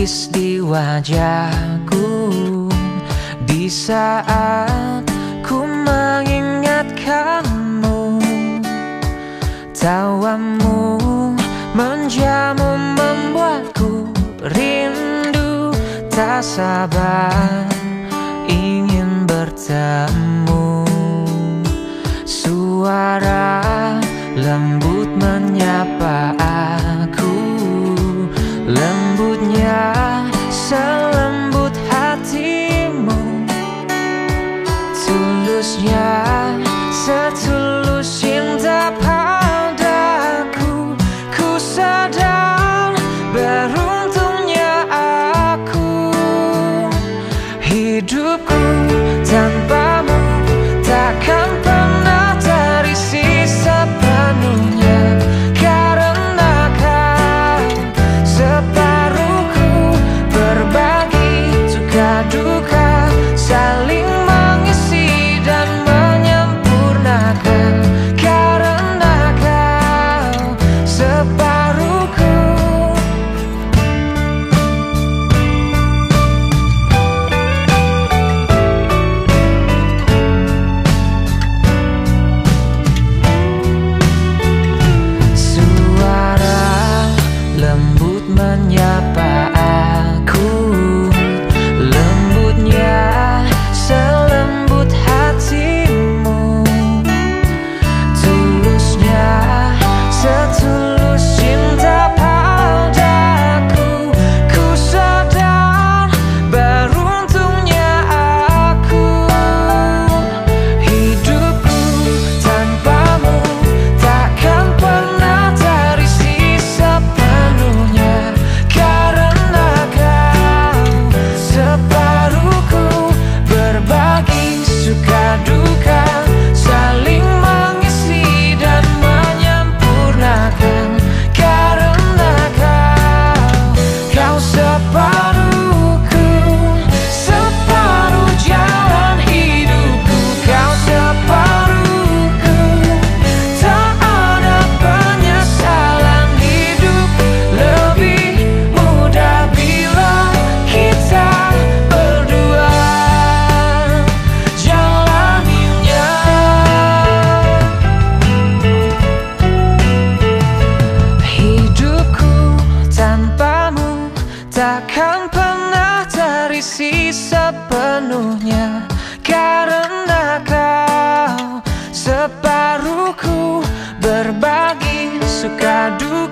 di wajahku. Di saat ku mengingat kamu Tawamu menjamu membuatku rindu. Tak sabar ingin bertemu. Suara takkan pernah terisi sepenuhnya Karena kau separuhku berbagi suka duka.